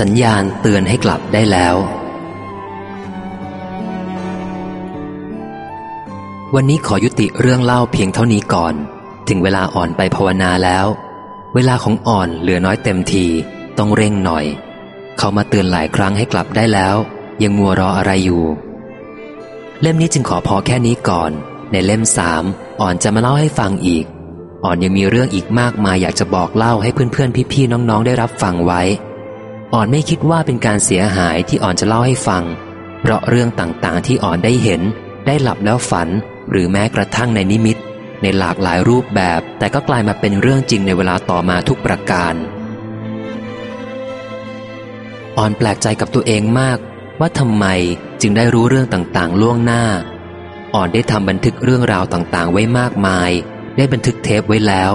สัญญาณเตือนให้กลับได้แล้ว วันนี้ขอยุติเรื่องเล่าเพียงเท่านี้ก่อน ถึงเวลาอ่อนไปภาวนาแล้ว เวลาของอ่อนเหลือน้อยเต็มที ต้องเร่งหน่อย เขามาเตือนหลายครั้งให้กลับได้แล้ว ยังมัวรออะไรอยู่ เล่มนี้จึงขอพอแค่นี้ก่อน ในเล่มสามอ่อนจะมาเล่าให้ฟังอีก อ่อนยังมีเรื่องอีกมากมายอยากจะบอกเล่าให้เพื่อนๆพี่ๆน้องๆได้รับฟังไว้ อ่อนไม่คิดว่าเป็นการเสียหายที่อ่อนจะเล่าให้ฟัง เพราะเรื่องต่างๆ ที่อ่อนได้เห็น ได้หลับแล้วฝัน หรือแม้กระทั่งในนิมิต ในหลากหลายรูปแบบ แต่ก็กลายมาเป็นเรื่องจริงในเวลาต่อมาทุกประการ อ่อนแปลกใจกับตัวเองมาก ว่าทำไมจึงได้รู้เรื่องต่างๆ ล่วงหน้า อ่อนได้ทำบันทึกเรื่องราวต่างๆ ไว้มากมาย ได้บันทึกเทปไว้แล้ว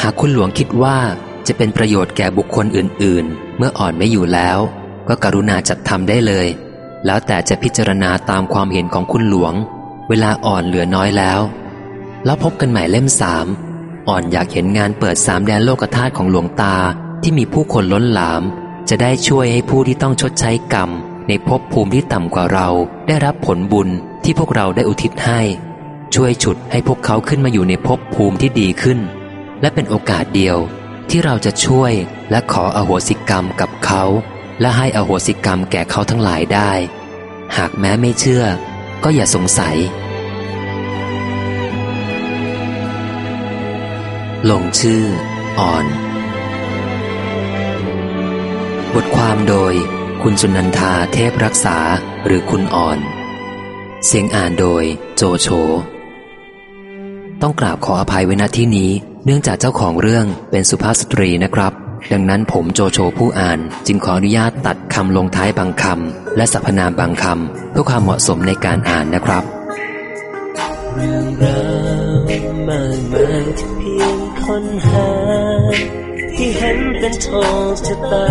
หากคุณหลวงคิดว่าจะเป็นประโยชน์แก่บุคคลอื่น ๆ เมื่ออ่อนไม่อยู่แล้ว ก็กรุณาจัดทำได้เลย แล้วแต่จะพิจารณาตามความเห็นของคุณหลวง เวลาอ่อนเหลือน้อยแล้ว แล้วพบกันใหม่เล่มสามอ่อนอยากเห็นงานเปิดสามแดนโลกธาตุของหลวงตาที่มีผู้คนล้นหลาม จะได้ช่วยให้ผู้ที่ต้องชดใช้กรรม ในภพภูมิที่ต่ำกว่าเรา ได้รับผลบุญที่พวกเราได้อุทิศให้ ช่วยฉุดให้พวกเขาขึ้นมาอยู่ในภพภูมิที่ดีขึ้น และเป็นโอกาสเดียว ที่เราจะช่วยและขออโหสิกรรมกับเขา และให้อโหสิกรรมแก่เขาทั้งหลายได้ หากแม้ไม่เชื่อ ก็อย่าสงสัย ลงชื่อ อ่อน บทความโดย คุณสุนันทาเทพรักษาหรือคุณอ่อน เสียงอ่านโดยโจโฉต้องกราบขออภัยไว้ณที่นี้ เนื่องจากเจ้าของเรื่องเป็นสุภาพสตรีนะครับ ดังนั้นผมโจโฉผู้อ่านจึงขออนุญาตตัดคำลงท้ายบางคำและสรรพนามบางคำเพื่อความเหมาะสมในการอ่านนะครับเรื่องราวมากมายที่เพียงค้นหา ที่เห็นเป็นโชคชะตา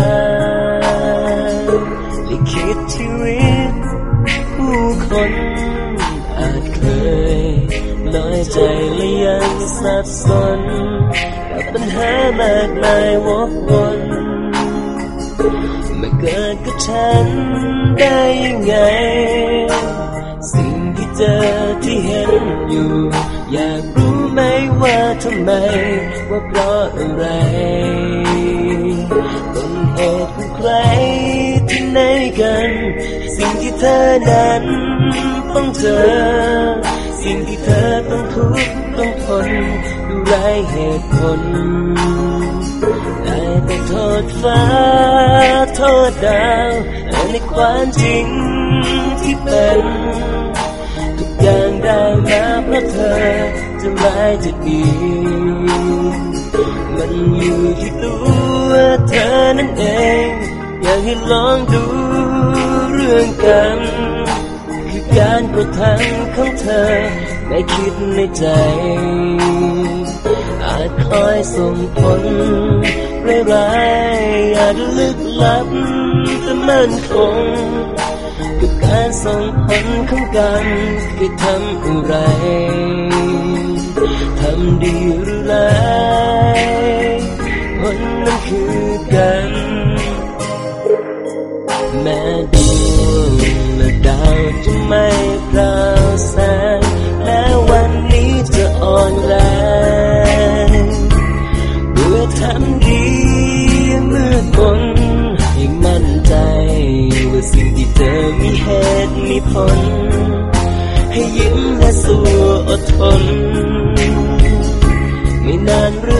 ลิขิตชีวิตผู้คน สับสนกับปัญหามากมายวกวนมาเกิดกับฉันได้ยังไง สิ่งที่เจอที่เห็นอยู่ อยากรู้ไหมว่าทำไม ว่าเพราะอะไรต้นเหตุของใครที่ไหนกัน สิ่งที่เธอนั้นต้องเจอ สิ่งที่เธอต้องทุกข์ องทนดูไรเหตุผลได้แต่โทษฟ้า โทษดาวในความจริงที่เป็นทุกอย่างได้มาเพราะเธอจะร้ายจะดี มันอยู่ที่ตัวเธอนั่นเอง อยากให้ลองดูเรื่องกัน คือการกระทำของเธอ ไม่คิดในใจ อาจคอยส่งผลร้ายๆอาจลึกลับแต่มั่นคงกับการส่งผลของกันคือทำอะไรทำดีหรือร้ายผลนั้นคือกัน แม้ดวงและดาวจะไม่ สิ่งที่เจอมีเหตุมีผล ให้ยิ้มและสู้อดทน ไม่นานเรื่อ